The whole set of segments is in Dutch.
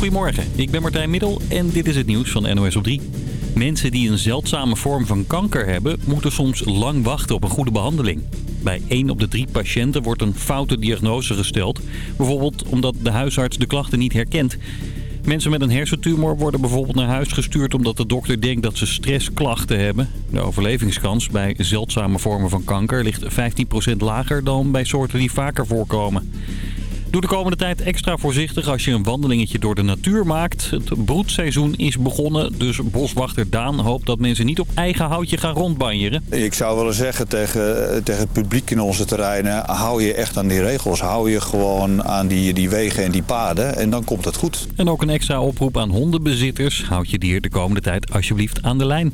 Goedemorgen, ik ben Martijn Middel en dit is het nieuws van NOS op 3. Mensen die een zeldzame vorm van kanker hebben, moeten soms lang wachten op een goede behandeling. Bij 1 op de 3 patiënten wordt een foute diagnose gesteld. Bijvoorbeeld omdat de huisarts de klachten niet herkent. Mensen met een hersentumor worden bijvoorbeeld naar huis gestuurd omdat de dokter denkt dat ze stressklachten hebben. De overlevingskans bij zeldzame vormen van kanker ligt 15% lager dan bij soorten die vaker voorkomen. Doe de komende tijd extra voorzichtig als je een wandelingetje door de natuur maakt. Het broedseizoen is begonnen, dus boswachter Daan hoopt dat mensen niet op eigen houtje gaan rondbanjeren. Ik zou willen zeggen tegen, tegen het publiek in onze terreinen, hou je echt aan die regels. Hou je gewoon aan die, die wegen en die paden en dan komt het goed. En ook een extra oproep aan hondenbezitters. Houd je dier de komende tijd alsjeblieft aan de lijn.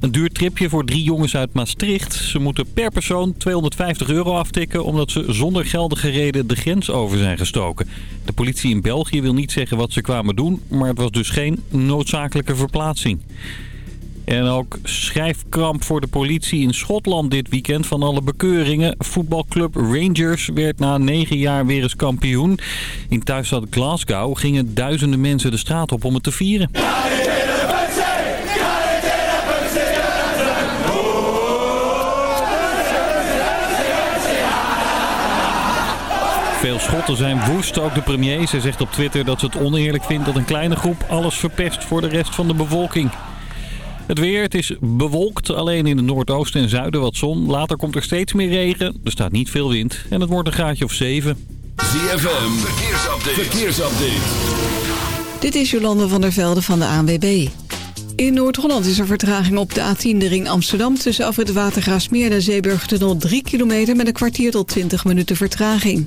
Een duur tripje voor drie jongens uit Maastricht. Ze moeten per persoon 250 euro aftikken omdat ze zonder geldige reden de grens over zijn gestoken. De politie in België wil niet zeggen wat ze kwamen doen, maar het was dus geen noodzakelijke verplaatsing. En ook schrijfkramp voor de politie in Schotland dit weekend van alle bekeuringen. Voetbalclub Rangers werd na negen jaar weer eens kampioen. In thuisstad Glasgow gingen duizenden mensen de straat op om het te vieren. Veel Schotten zijn woest, ook de premier. Ze zegt op Twitter dat ze het oneerlijk vindt dat een kleine groep alles verpest voor de rest van de bevolking. Het weer, het is bewolkt, alleen in het noordoosten en zuiden wat zon. Later komt er steeds meer regen, er staat niet veel wind en het wordt een graadje of 7. ZFM, verkeersupdate. verkeersupdate. Dit is Jolande van der Velde van de ANWB. In Noord-Holland is er vertraging op de A10 de ring Amsterdam... tussen af het Watergraafsmeer en de Zeeburgtunnel 3 kilometer... met een kwartier tot 20 minuten vertraging.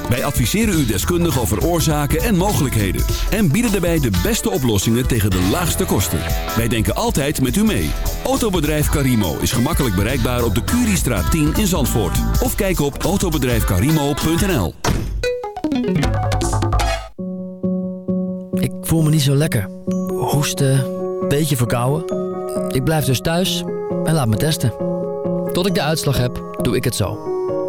Wij adviseren u deskundig over oorzaken en mogelijkheden. En bieden daarbij de beste oplossingen tegen de laagste kosten. Wij denken altijd met u mee. Autobedrijf Carimo is gemakkelijk bereikbaar op de Curiestraat 10 in Zandvoort. Of kijk op autobedrijfcarimo.nl Ik voel me niet zo lekker. Hoesten, beetje verkouden. Ik blijf dus thuis en laat me testen. Tot ik de uitslag heb, doe ik het zo.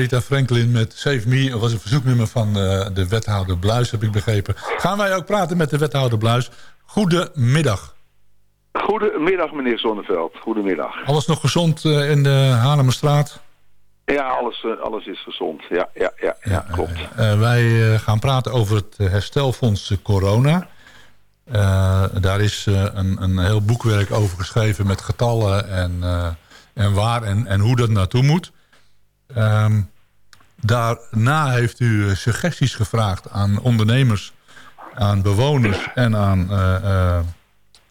Arita Franklin met Save Me. Dat was een verzoeknummer van eh, de wethouder Bluis, heb ik begrepen. Gaan wij ook praten met de wethouder Bluis. Goedemiddag. Goedemiddag, meneer Zonneveld. Goedemiddag. Alles nog gezond eh, in de Haarlemmerstraat? Ja, alles, eh, alles is gezond. Ja, ja, ja, ja klopt. Wij gaan praten over het herstelfonds corona. Daar is een, een heel boekwerk over geschreven met getallen en, en waar en, en hoe dat naartoe moet. Ehm, daarna heeft u eh, suggesties gevraagd aan ondernemers, aan bewoners en aan eh, eh,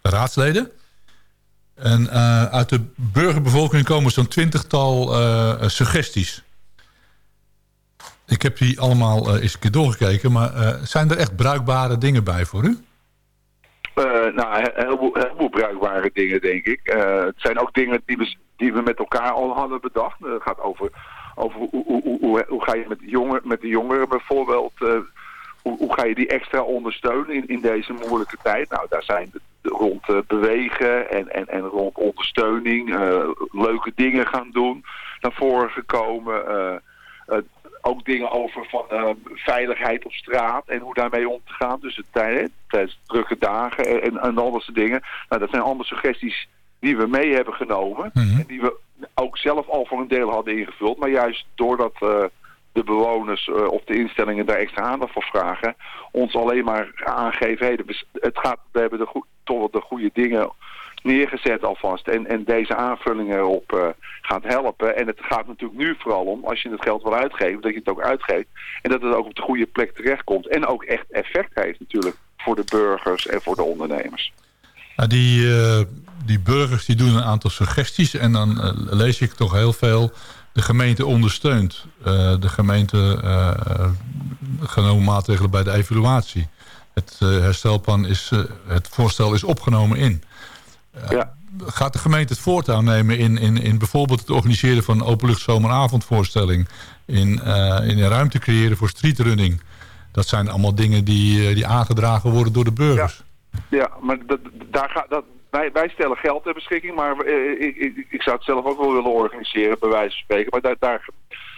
raadsleden. En uit de burgerbevolking komen zo'n twintigtal suggesties. Ik heb die allemaal eh, eens een keer doorgekeken, maar zijn er echt bruikbare dingen bij voor u? Eh, nou, een heleboel, bruikbare dingen, denk ik. Het zijn ook dingen die we, die we met elkaar al hadden bedacht. Het gaat over, over hoe, hoe, hoe, hoe, ga je met, jonger, met de jongeren bijvoorbeeld... eh, hoe, hoe ga je die extra ondersteunen in, in deze moeilijke tijd? Nou, daar zijn rond eh, bewegen en, en, en rond ondersteuning eh, leuke dingen gaan doen naar voren gekomen. ook dingen over van veiligheid op straat en hoe daarmee om te gaan. Dus tij- tijdens drukke dagen en, en, al dat soort dingen. Nou, dat zijn allemaal suggesties die we mee hebben genomen. En die we ook zelf al voor een deel hadden ingevuld. Maar juist doordat eh, de bewoners eh, of de instellingen daar extra aandacht voor vragen... ons alleen maar aangeven, hey, het gaat, we hebben de, toch wel de goede dingen neergezet alvast. En, en deze aanvullingen erop eh, gaat helpen. En het gaat natuurlijk nu vooral om, als je het geld wil uitgeven, dat je het ook uitgeeft. En dat het ook op de goede plek terechtkomt. En ook echt effect heeft natuurlijk voor de burgers en voor de ondernemers. Nou, die, eh, die burgers die doen een aantal suggesties en dan eh, lees ik toch heel veel. De gemeente ondersteunt. Eh, de gemeente genomen maatregelen bij de evaluatie. Het herstelplan is, het voorstel is opgenomen in. Eh, Gaat de gemeente het voortouw nemen in, in, in bijvoorbeeld het organiseren van een openlucht zomeravondvoorstelling? In, in een ruimte creëren voor streetrunning? Dat zijn allemaal dingen die, die aangedragen worden door de burgers. Ja, maar dat, daar gaat, dat, wij, wij stellen geld ter beschikking, maar eh, ik, ik, ik zou het zelf ook wel willen organiseren, bij wijze van spreken. Maar daar, daar,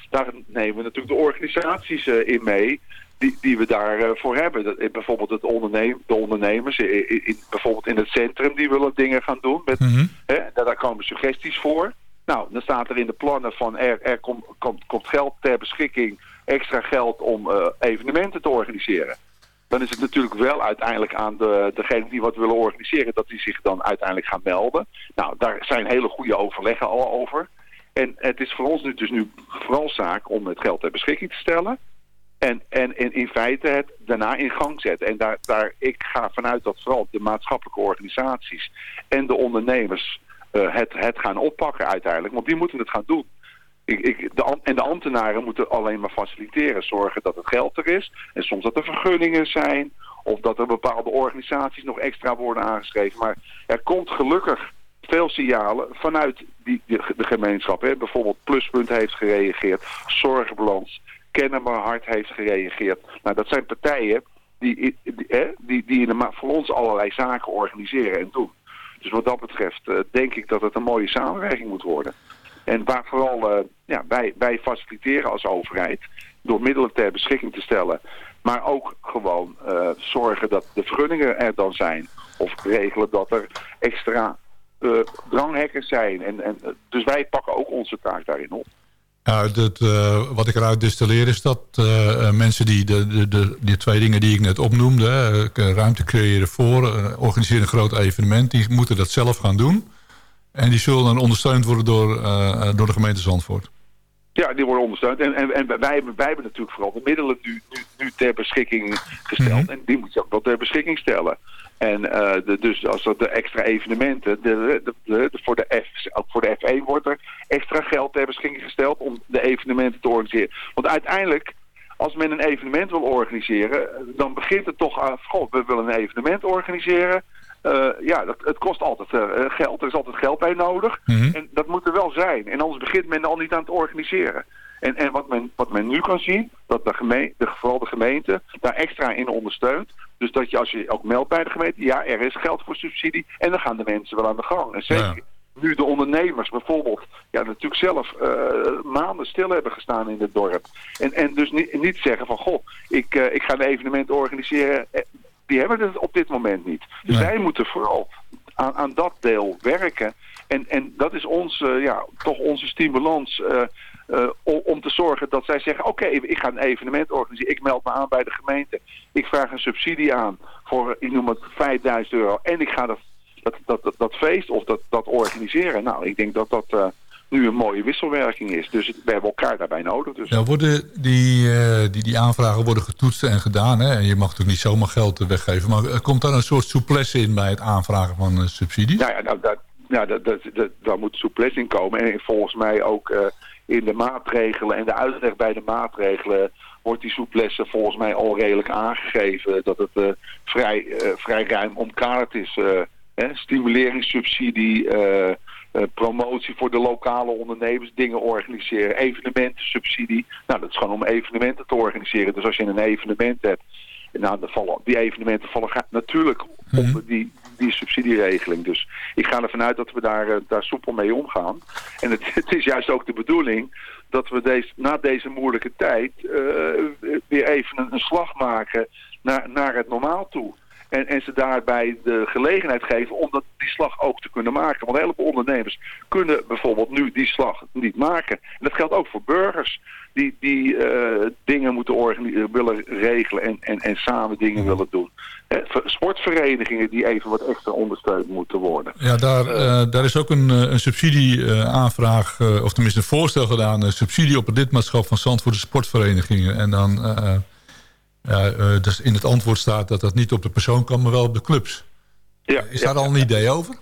daar nemen we natuurlijk de organisaties eh, in mee die, die we daarvoor voor hebben. Dat, eh, bijvoorbeeld het onderneem, de ondernemers, in, in- bijvoorbeeld in het centrum, die willen dingen gaan doen. Met, hè, daar, daar komen suggesties voor. Nou, dan staat er in de plannen van er, er komt, komt, komt geld ter beschikking, extra geld om eh, evenementen te organiseren dan is het natuurlijk wel uiteindelijk aan de, degene die wat willen organiseren... dat die zich dan uiteindelijk gaan melden. Nou, daar zijn hele goede overleggen al over. En het is voor ons nu dus nu vooral zaak om het geld ter beschikking te stellen... En, en, in feite het daarna in gang zetten. En daar, daar, ik ga vanuit dat vooral de maatschappelijke organisaties en de ondernemers eh, het, het gaan oppakken uiteindelijk. Want die moeten het gaan doen. Ik, de, en de ambtenaren moeten alleen maar faciliteren, zorgen dat het geld er is. En soms dat er vergunningen zijn, of dat er bepaalde organisaties nog extra worden aangeschreven. Maar er komt gelukkig veel signalen vanuit die, de, gemeenschap. Hè. Bijvoorbeeld Pluspunt heeft gereageerd, Zorgbalans, Kennen mijn Hart heeft gereageerd. Nou, dat zijn partijen die, die, die, in de, voor ons allerlei zaken organiseren en doen. Dus wat dat betreft eh, denk ik dat het een mooie samenwerking moet worden. En waar vooral eh, ja, wij, wij faciliteren als overheid door middelen ter beschikking te stellen. Maar ook gewoon eh, zorgen dat de vergunningen er dan zijn. Of regelen dat er extra dranghekkers zijn. En, en, dus wij pakken ook onze taak daarin op. Wat ik eruit distilleer is dat mensen die de, de, de, die twee dingen die ik net opnoemde, ruimte creëren voor, organiseren een groot evenement, die moeten dat zelf gaan doen. En die zullen dan ondersteund worden door, eh, eh, door de gemeente Zandvoort. Ja, die worden ondersteund. En, en, en wij, hebben, wij hebben natuurlijk vooral de middelen nu, nu, nu ter beschikking gesteld. En die moet je ook wel ter beschikking stellen. En eh, de, dus als er de extra evenementen, de, de, de- de- voor, de F, ook voor de F1 wordt er extra geld ter beschikking gesteld om de evenementen te organiseren. Want uiteindelijk, als men een evenement wil organiseren, dan begint het toch aan, goh, we willen een evenement organiseren. Eh, ja, dat, het kost altijd eh, geld. Er is altijd geld bij nodig. En dat moet er wel zijn. En anders begint men al niet aan het organiseren. En, en wat, men, wat men nu kan zien, dat de gemeente, de, vooral de gemeente daar extra in ondersteunt. Dus dat je als je ook meldt bij de gemeente, ja, er is geld voor subsidie. En dan gaan de mensen wel aan de gang. En zeker nu de ondernemers bijvoorbeeld ja, natuurlijk zelf eh, maanden stil hebben gestaan in het dorp. En, en dus niet, niet zeggen van, goh, ik, ik ga een evenement organiseren. Die hebben het op dit moment niet. Dus wij moeten vooral aan, aan dat deel werken. En, en dat is ons, eh, ja, toch onze stimulans eh, eh, om, te zorgen dat zij zeggen... oké, ik ga een evenement organiseren. Ik meld me aan bij de gemeente. Ik vraag een subsidie aan voor, ik noem het, 5000 euro. En ik ga dat, dat, dat, dat, dat feest of dat, dat organiseren. Nou, ik denk dat dat nu een mooie wisselwerking is. Dus we hebben elkaar daarbij nodig. Dus. Ja, worden die, eh, die, die aanvragen worden getoetst en gedaan. Hè? En je mag natuurlijk niet zomaar geld eh, weggeven. Maar eh, komt daar een soort souplesse in bij het aanvragen van eh, subsidies? Nou ja, nou, dat, ja dat, dat, dat, daar moet souplesse in komen. En volgens mij ook in de maatregelen en de uitleg bij de maatregelen wordt die souplesse volgens mij al redelijk aangegeven. Dat het vrij, vrij ruim omkaart is. hè? Stimuleringssubsidie, eh, promotie voor de lokale ondernemers, dingen organiseren, evenementensubsidie. Nou, dat is gewoon om evenementen te organiseren. Dus als je een evenement hebt, nou, vallen, die evenementen vallen natuurlijk onder die, die subsidieregeling. Dus ik ga ervan uit dat we daar, eh, daar soepel mee omgaan. En het, het is juist ook de bedoeling dat we deze, na deze moeilijke tijd eh, weer even een, een slag maken naar, naar het normaal toe. En, en ze daarbij de gelegenheid geven om dat, die slag ook te kunnen maken. Want een heleboel ondernemers kunnen bijvoorbeeld nu die slag niet maken. En dat geldt ook voor burgers die, die eh, dingen moeten organi- willen regelen en, en, en samen dingen willen doen. Sportverenigingen die even wat extra ondersteund moeten worden. Ja, daar, eh, daar is ook een, eh, een subsidieaanvraag, eh, of tenminste een voorstel gedaan. Een subsidie op het lidmaatschap van Zandvoortse sportverenigingen. En dan, eh, ja, eh, dus in het antwoord staat dat dat niet op de persoon kan, maar wel op de clubs. Ja, Is ja, daar al een idee over?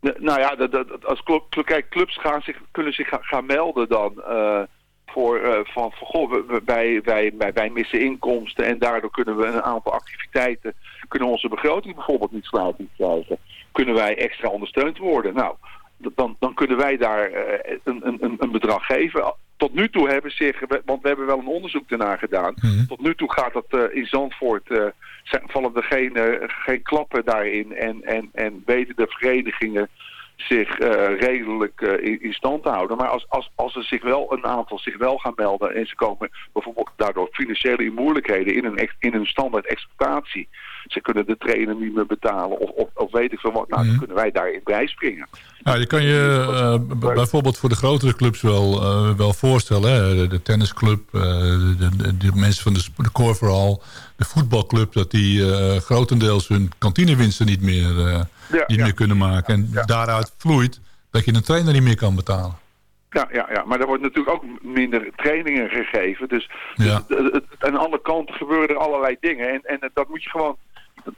Nou ja, dat, als cl- cl- kijk, clubs gaan zich, kunnen zich ga- gaan melden dan eh, voor eh, van, van goh, wij, wij, wij, wij missen inkomsten en daardoor kunnen we een aantal activiteiten, kunnen onze begroting bijvoorbeeld niet sluitend krijgen. Kunnen wij extra ondersteund worden? Nou, dan, dan kunnen wij daar eh, een, een- een bedrag geven. Tot nu toe hebben zich, want we hebben wel een onderzoek daarna gedaan. Tot nu toe gaat dat eh, in Zandvoort, eh, zijn, vallen er geen, eh, geen klappen daarin. En, en, en weten de verenigingen zich eh, redelijk eh, in, stand te houden. Maar als, als, als er zich wel een aantal zich wel gaan melden en ze komen bijvoorbeeld daardoor financiële in moeilijkheden in een, in een standaard exploitatie. Ze kunnen de trainer niet meer betalen of, of, of weet ik veel wat. Nou, dan kunnen wij daarin bijspringen. Nou, je kan je eh, bijvoorbeeld voor de grotere clubs wel, wel voorstellen. Hè? De, de tennisclub, de, de, de mensen van de, de korfbal, de voetbalclub... dat die eh, grotendeels hun kantinewinsten niet meer, eh, niet meer kunnen maken. En daaruit vloeit dat je een trainer niet meer kan betalen. Ja, ja, ja, maar er wordt natuurlijk ook minder trainingen gegeven. Dus, Ja. dus aan alle kanten gebeuren er allerlei dingen. En, en dat moet je gewoon,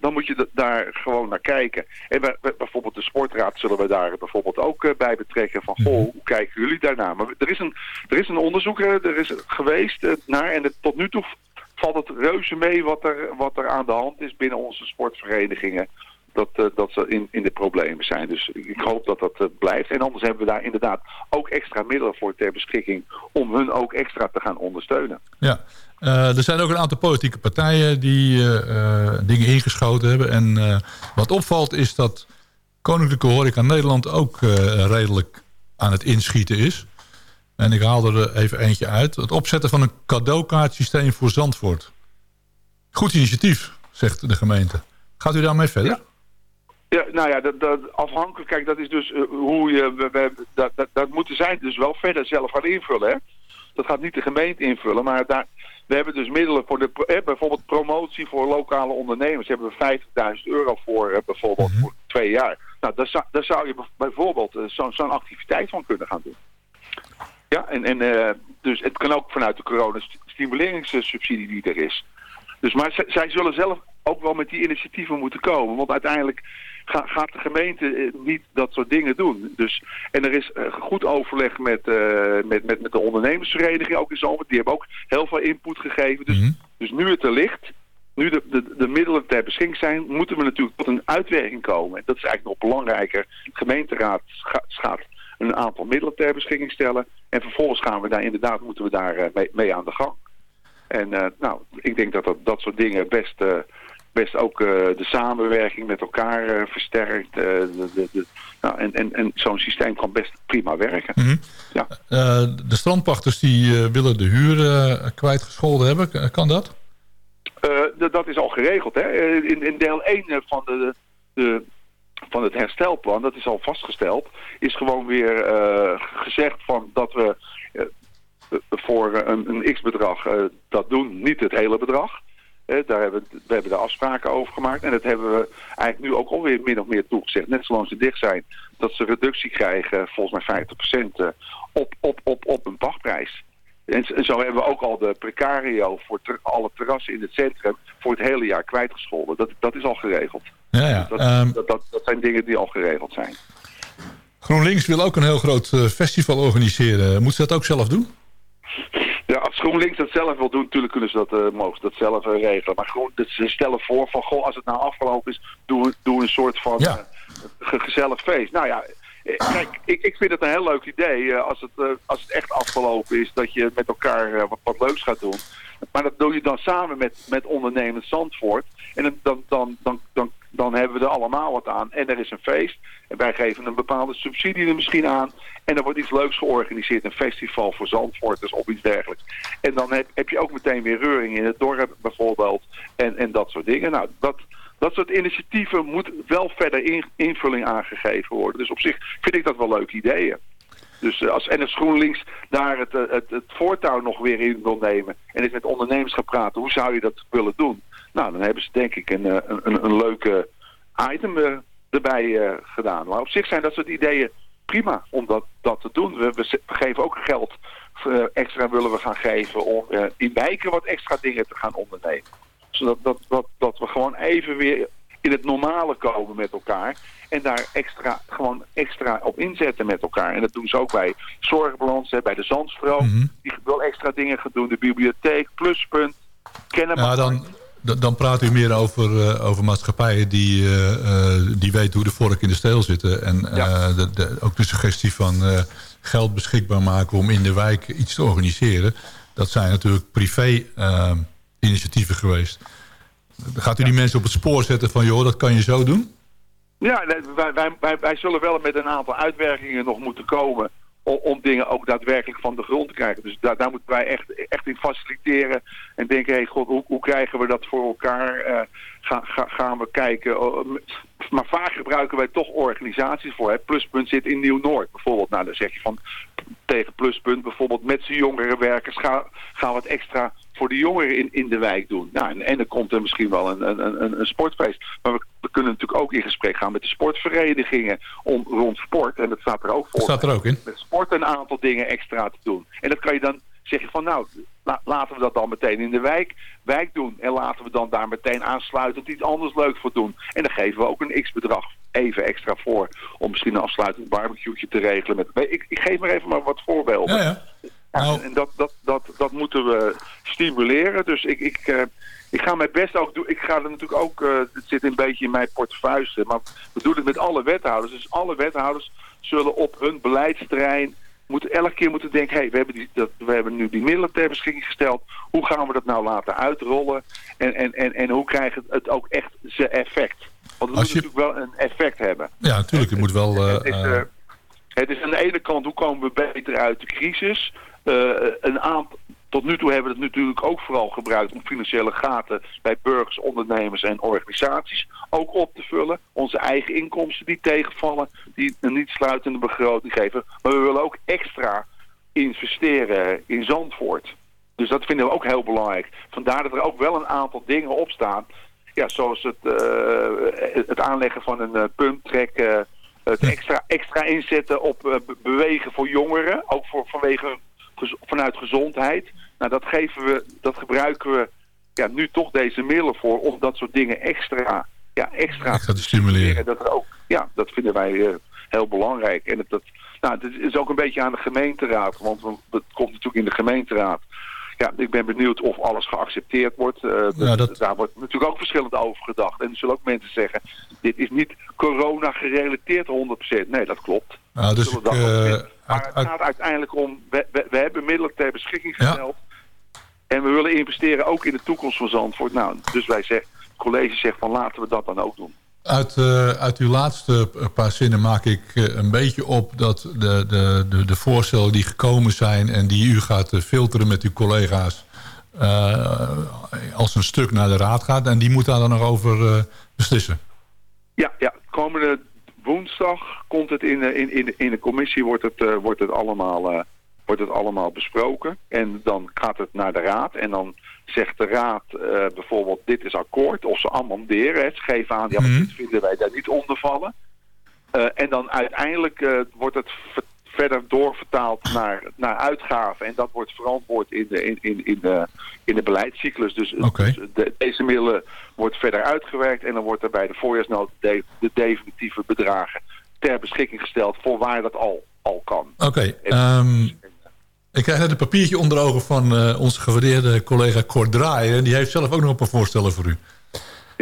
dan moet je daar gewoon naar kijken. En bij- bijvoorbeeld de sportraad zullen we daar bijvoorbeeld ook eh, bij betrekken. Van, goh, hoe kijken jullie daarnaar? Maar er is een, er is een onderzoek er is geweest naar. En het, tot nu toe valt het reuze mee wat er, wat er aan de hand is binnen onze sportverenigingen. Dat, eh, dat ze in, in de problemen zijn. Dus ik hoop dat dat eh, blijft. En anders hebben we daar inderdaad ook extra middelen voor ter beschikking... om hun ook extra te gaan ondersteunen. Ja, Eh, er zijn ook een aantal politieke partijen die dingen ingeschoten hebben. En wat opvalt is dat Koninklijke Horeca Nederland ook redelijk aan het inschieten is. En ik haal er even eentje uit. Het opzetten van een cadeaukaartsysteem voor Zandvoort. Goed initiatief, zegt de gemeente. Gaat u daarmee verder? Ja, nou ja, dat, dat, afhankelijk, kijk, dat is dus eh, hoe je, we, we- dat, dat, dat moeten zij dus wel verder zelf gaan invullen, hè. Dat gaat niet de gemeente invullen, maar daar, we hebben dus middelen voor de, eh, bijvoorbeeld promotie voor lokale ondernemers. Daar hebben we 50.000 euro voor, eh, bijvoorbeeld, voor twee jaar. Nou, daar zou, daar zou je bijvoorbeeld eh, zo'n zo'n activiteit van kunnen gaan doen. Ja, en, en eh, dus het kan ook vanuit de corona-stimuleringssubsidie die er is. Dus, maar zij zullen zelf ook wel met die initiatieven moeten komen. Want uiteindelijk ga- gaat de gemeente eh, niet dat soort dingen doen. Dus, en er is eh, goed overleg met, met, met, met de ondernemersvereniging ook in Zalvoort. Die hebben ook heel veel input gegeven. Dus, dus nu het er ligt, nu de, de, de middelen ter beschikking zijn, moeten we natuurlijk tot een uitwerking komen. En dat is eigenlijk nog belangrijker. De gemeenteraad gaat een aantal middelen ter beschikking stellen. En vervolgens gaan we daar inderdaad, moeten we daar eh, mee, mee aan de gang. En eh, nou, ik denk dat dat, dat soort dingen best, eh, best ook de samenwerking met elkaar versterkt. de, de, de, nou, en en, en zo'n systeem kan best prima werken. Mhm. Ja. De strandpachters die willen de huur kwijtgescholden hebben. Kan dat? Dat is al geregeld. Hè? In, in deel 1 van, de, de, van het herstelplan, dat is al vastgesteld, is gewoon weer eh, gezegd van dat we eh, voor een, een x-bedrag eh, dat doen, niet het hele bedrag. Daar hebben, we- hebben daar afspraken over gemaakt. En dat hebben we eigenlijk nu ook alweer min of meer toegezegd. Net zolang ze dicht zijn, dat ze reductie krijgen, volgens mij 50% eh, op, op, op, op een pachtprijs. En zo hebben we ook al de precario voor ter- alle terrassen in het centrum voor het hele jaar kwijtgescholden. Dat, dat is al geregeld. Ja, ja. Dat, Ehm, dat, dat, dat zijn dingen die al geregeld zijn. GroenLinks wil ook een heel groot eh, festival organiseren. Moet ze dat ook zelf doen? Ja, als GroenLinks dat zelf wil doen, natuurlijk kunnen ze dat, eh, mogen dat zelf eh, regelen. Maar groen, dat ze stellen voor van, goh, als het nou afgelopen is, doe, doe een soort van Ja. ge- gezellig feest. Nou ja, kijk, ik, ik vind het een heel leuk idee eh, als, het, eh, als het echt afgelopen is, dat je met elkaar eh, wat, wat leuks gaat doen. Maar dat doe je dan samen met, met ondernemend Zandvoort. En dan, dan, dan, dan, dan, hebben we er allemaal wat aan. En er is een feest. En wij geven een bepaalde subsidie er misschien aan. En er wordt iets leuks georganiseerd. Een festival voor Zandvoorters of iets dergelijks. En dan heb, heb je ook meteen weer reuring in het dorp bijvoorbeeld. En, en dat soort dingen. Nou, dat, dat soort initiatieven moet wel verder in, invulling aangegeven worden. Dus op zich vind ik dat wel leuke ideeën. Dus eh, als NS GroenLinks daar het, eh, het, het voortouw nog weer in wil nemen... en eens met ondernemers gaat praten, hoe zou je dat willen doen? Nou, dan hebben ze denk ik een, eh, een, een, leuke item erbij gedaan. Maar op zich zijn dat soort ideeën prima om dat, dat te doen. We, we, geven ook geld, extra willen we gaan geven... om in wijken wat extra dingen te gaan ondernemen. Dat, dat, dat we gewoon even weer in het normale komen met elkaar. En daar extra, gewoon extra op inzetten met elkaar. En dat doen ze ook bij Zorgbalans, bij de Zandstroom. Mhm. Die wel extra dingen gaan doen. De bibliotheek, Pluspunt, Kennemer. Ja, dan, dan praat u meer over, eh, over maatschappijen die, eh, eh, die weten hoe de vork in de steel zitten. En de, de, ook de suggestie van geld beschikbaar maken om in de wijk iets te organiseren. Dat zijn natuurlijk privé eh, initiatieven geweest. Gaat u die mensen op het spoor zetten van joh, dat kan je zo doen? Ja, wij, wij, wij, wij zullen wel met een aantal uitwerkingen nog moeten komen om, om dingen ook daadwerkelijk van de grond te krijgen. Dus daar, daar moeten wij echt, echt in faciliteren en denken, hé hey, god, hoe, hoe krijgen we dat voor elkaar? Eh, ga, ga, gaan we kijken. Oh, maar vaak gebruiken wij toch organisaties voor. Hè. Pluspunt zit in Nieuw-Noord bijvoorbeeld. Nou, dan zeg je van tegen Pluspunt bijvoorbeeld met z'n jongerenwerkers gaan, gaan we wat extra voor de jongeren in, in de wijk doen. Nou, en, en dan komt er misschien wel een, een, een, een sportfeest. Maar we, we kunnen natuurlijk ook in gesprek gaan met de sportverenigingen om, rond sport. En dat staat er ook voor. Staat er ook in. Met sport een aantal dingen extra te doen. En dat kan je dan zeg je van nou, la- laten we dat dan meteen in de wijk, wijk doen. En laten we dan daar meteen aansluitend iets anders leuks voor doen. En dan geven we ook een x-bedrag even extra voor. Om misschien een afsluitend barbecue te regelen. Met, ik, ik geef maar even maar wat voorbeelden. Ja, ja. Nou- en dat, dat, dat, dat moeten we stimuleren. Dus ik, ik, eh, ik ga mijn best ook doen. Ik ga er natuurlijk ook, eh, het zit een beetje in mijn portefeuille, maar we doen het met alle wethouders. Dus alle wethouders zullen op hun beleidsterrein moeten elke keer moeten denken, hé, hey, we, hebben die, dat, we hebben nu die middelen ter beschikking gesteld. Hoe gaan we dat nou laten uitrollen? En, en, en, en hoe krijgt het, het ook echt zijn effect? Want het Als moet je- natuurlijk wel een effect hebben. Ja, natuurlijk. Het moet wel... Het is, eh, eh, het is aan de ene kant hoe komen we beter uit de crisis. Eh, een aantal, tot nu toe hebben we het natuurlijk ook vooral gebruikt om financiële gaten bij burgers, ondernemers en organisaties ook op te vullen. Onze eigen inkomsten die tegenvallen, die een niet sluitende begroting geven. Maar we willen ook extra investeren in Zandvoort. Dus dat vinden we ook heel belangrijk. Vandaar dat er ook wel een aantal dingen op staan. Ja, zoals het, eh, het aanleggen van een uh, pumptrek, eh, het extra, extra inzetten op be- bewegen voor jongeren, ook voor, vanwege, vanuit gezondheid. Nou, dat geven we, dat gebruiken we ja, nu toch deze middelen voor om dat soort dingen extra, ja, extra, extra te stimuleren. dat er ook, ja, dat vinden wij eh, heel belangrijk. En het, dat, nou, het is ook een beetje aan de gemeenteraad, want het komt natuurlijk in de gemeenteraad. Ja, ik ben benieuwd of alles geaccepteerd wordt. Ja, dat- Daar wordt natuurlijk ook verschillend over gedacht. En er zullen ook mensen zeggen, dit is niet corona gerelateerd 100%. Nee, dat klopt. nou, dus ik, eh, maar het gaat uiteindelijk om, we, we, we hebben middelen ter beschikking Ja. gesteld. En we willen investeren ook in de toekomst van Zandvoort. Nou, dus wij zeggen, college zegt van laten we dat dan ook doen. Uit, uh, uit uw laatste paar zinnen maak ik uh, een beetje op dat de, de, de, de voorstellen die gekomen zijn... en die u gaat filteren met uw collega's... Uh, als een stuk naar de raad gaat. En die moet daar dan nog over beslissen. Ja, ja, komende woensdag komt het in, in, in, in de commissie wordt het, wordt het allemaal wordt het allemaal besproken. En dan gaat het naar de raad. En dan zegt de raad uh, bijvoorbeeld dit is akkoord. Of ze amenderen het. Ze geven aan, ja, maar dit vinden wij daar niet onder vallen. Uh, en dan uiteindelijk uh, wordt het verder doorvertaald naar, naar uitgaven. En dat wordt verantwoord in de, in, in, in de, in de beleidscyclus. Dus, okay. dus de, deze middelen wordt verder uitgewerkt. En dan wordt er bij de voorjaarsnood de, de definitieve bedragen ter beschikking gesteld voor waar dat al, al kan. Oké, okay, um, ik krijg net een papiertje onder de ogen van uh, onze gewaardeerde collega Cor Draaien. Die heeft zelf ook nog een paar voorstellen voor u.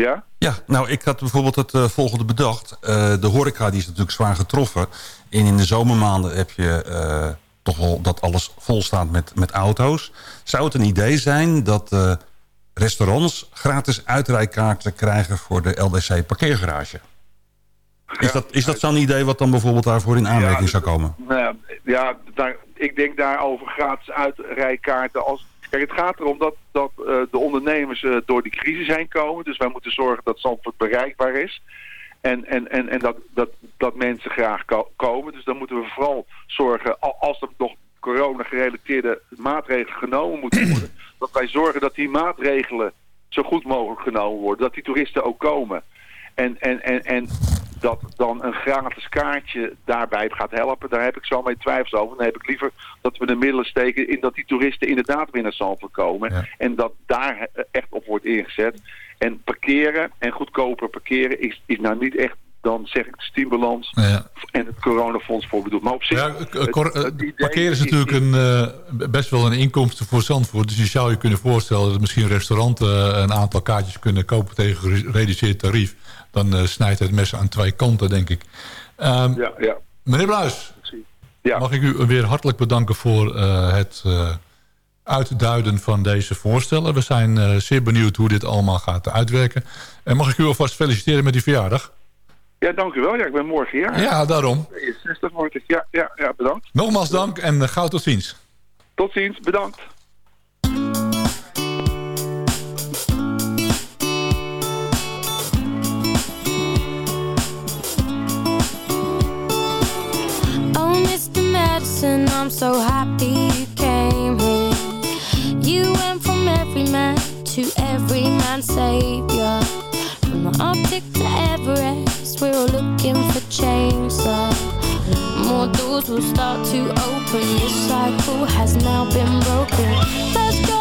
Ja? Ja, nou ik had bijvoorbeeld het uh, volgende bedacht. Uh, de horeca die is natuurlijk zwaar getroffen. En in de zomermaanden heb je toch wel dat alles vol staat met, met auto's. Zou het een idee zijn dat restaurants gratis uitrijkaarten krijgen voor de LDC parkeergarage? Is dat, is dat zo'n idee wat dan bijvoorbeeld daarvoor in aanmerking ja, zou komen? Nou ja, daar, ik denk daarover gratis uitrijkaarten. Als, kijk, het gaat erom dat, dat uh, de ondernemers uh, door die crisis heen komen. Dus wij moeten zorgen dat Zandvoort bereikbaar is. En, en, en, en dat, dat, dat mensen graag ko komen. Dus dan moeten we vooral zorgen, als er nog corona-gerelateerde maatregelen genomen moeten worden... dat wij zorgen dat die maatregelen zo goed mogelijk genomen worden. Dat die toeristen ook komen. En, en, en, en dat dan een gratis kaartje daarbij gaat helpen, daar heb ik zo mee twijfels over. Dan heb ik liever dat we de middelen steken in dat die toeristen inderdaad weer naar Zandvoort komen. Ja. En dat daar echt op wordt ingezet. En parkeren en goedkoper parkeren is, is nou niet echt dan zeg ik de stimulans ja. en het coronafonds voor bedoeld. Maar op zich... Ja, parkeren is natuurlijk een, uh, best wel een inkomsten voor Zandvoort. Dus je zou je kunnen voorstellen dat misschien restauranten een aantal kaartjes kunnen kopen tegen gereduceerd tarief. Dan uh, snijdt het mes aan twee kanten, denk ik. Um, ja, ja. Meneer Bluis, ja. mag ik u weer hartelijk bedanken voor het uitduiden van deze voorstellen. We zijn zeer benieuwd hoe dit allemaal gaat uitwerken. En mag ik u alvast feliciteren met die verjaardag? Ja, dank u wel. Ja, ik ben morgen jaar. Ja, daarom. 60 word ik. Ja, ja, ja, bedankt. Nogmaals dank en uh, gauw tot ziens. Tot ziens, bedankt. Madison, I'm so happy you came here. You went from every man to every man's savior. From the Arctic to Everest, we're all looking for change. So more doors will start to open. This cycle has now been broken. First job,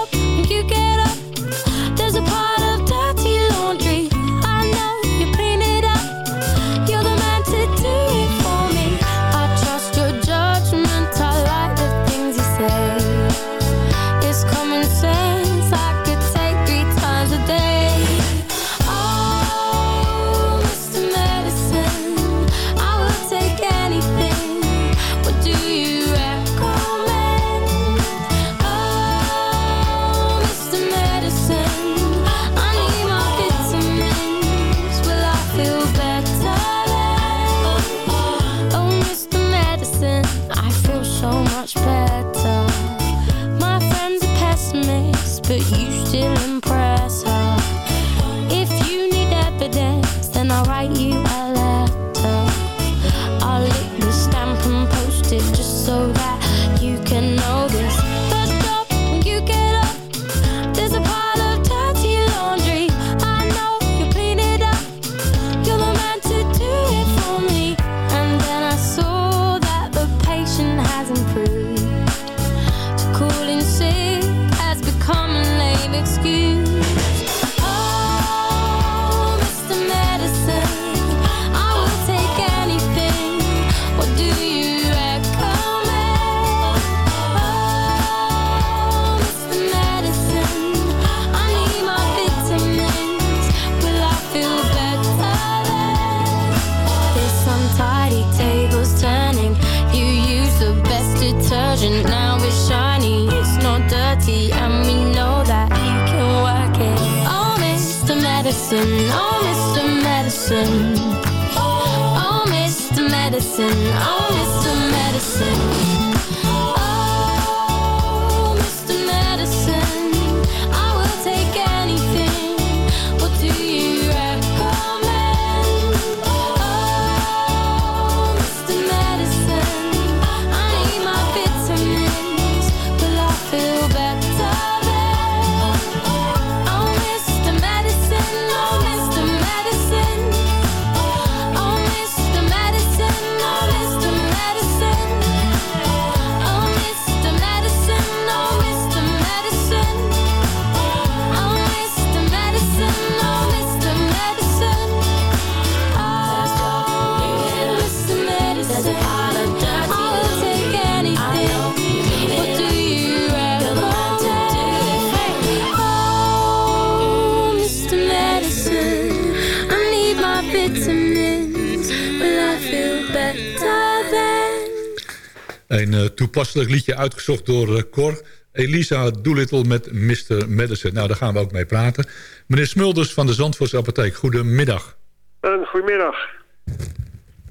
toepasselijk liedje uitgezocht door eh, Cor. Elisa Doolittle met Mr. Medicine. Nou, daar gaan we ook mee praten. Meneer Smulders van de Zandvoortse Apotheek, goedemiddag. Een goedemiddag.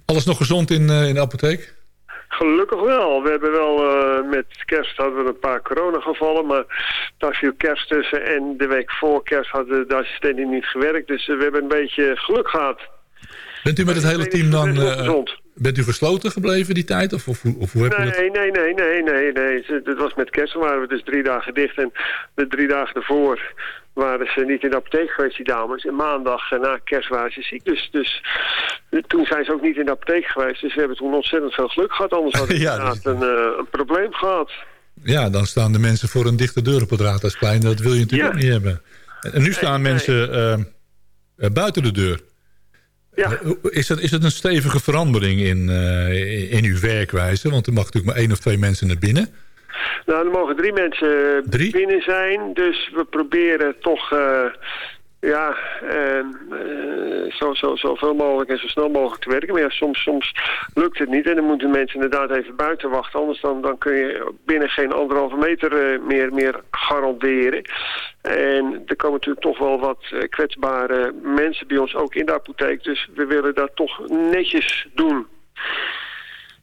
Alles nog gezond in, eh, in de apotheek? Gelukkig wel. We hebben wel eh, met kerst hadden we een paar coronagevallen, maar daar viel kerst tussen. En de week voor kerst hadden de assistenten niet gewerkt. Dus eh, we hebben een beetje geluk gehad. Bent u met het hele team dan... eh, bent u gesloten gebleven die tijd? Of, of, hoe- of hoe heb je dat... Nee, nee, nee, nee, nee, nee. Het was met kerst, waren we dus drie dagen dicht. En de drie dagen ervoor waren ze niet in de apotheek geweest, die dames. En maandag eh, na kerst waren ze ziek. Dus, dus eh, toen zijn ze ook niet in de apotheek geweest. Dus we hebben toen ontzettend veel geluk gehad. Anders hadden we Ja, inderdaad een, eh, een probleem gehad. Ja, dan staan de mensen voor een dichte deur op het Raadhuisplein. Dat wil je natuurlijk Ja. ook niet hebben. En en nu staan mensen buiten de deur. Ja. Eh, Is het, is het een stevige verandering in, eh, in uw werkwijze? Want er mag natuurlijk maar één of twee mensen naar binnen. Nou, er mogen drie mensen binnen zijn. Dus we proberen toch eh, ja, eh, eh, zo, zo, zoveel mogelijk en zo snel mogelijk te werken. Maar ja, soms, soms lukt het niet. En dan moeten mensen inderdaad even buiten wachten. Anders dan, dan kun je binnen geen anderhalve meter eh, meer, meer garanderen. En er komen natuurlijk toch wel wat eh, kwetsbare mensen bij ons ook in de apotheek. Dus we willen dat toch netjes doen.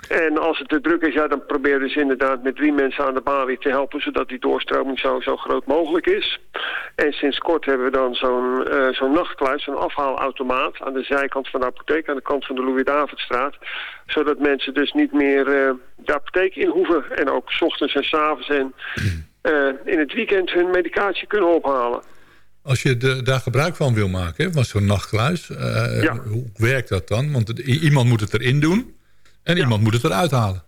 En als het te druk is, ja, dan proberen dus inderdaad met drie mensen aan de balie te helpen... zodat die doorstroming zo, zo groot mogelijk is. En sinds kort hebben we dan zo'n eh, zo'n nachtkluis, zo'n afhaalautomaat... aan de zijkant van de apotheek, aan de kant van de Louis-Davidstraat... zodat mensen dus niet meer eh, de apotheek in hoeven... en ook 's ochtends en 's avonds en eh, in het weekend hun medicatie kunnen ophalen. Als je de, daar gebruik van wil maken, van zo'n nachtkluis. eh, Hoe werkt dat dan? Want iemand moet het erin doen en iemand moet het eruit halen.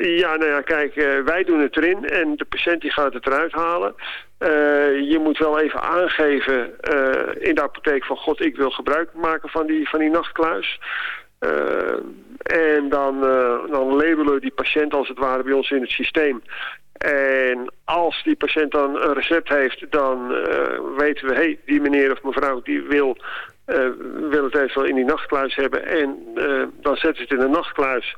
Ja, nou ja, kijk, eh, wij doen het erin en de patiënt die gaat het eruit halen. Eh, je moet wel even aangeven eh, in de apotheek van... God, ik wil gebruik maken van die, van die nachtkluis. En dan, dan labelen we die patiënt als het ware bij ons in het systeem. En als die patiënt dan een recept heeft, dan weten we... hé, hey, die meneer of mevrouw die wil, wil het even in die nachtkluis hebben. En eh, dan zetten ze het in de nachtkluis...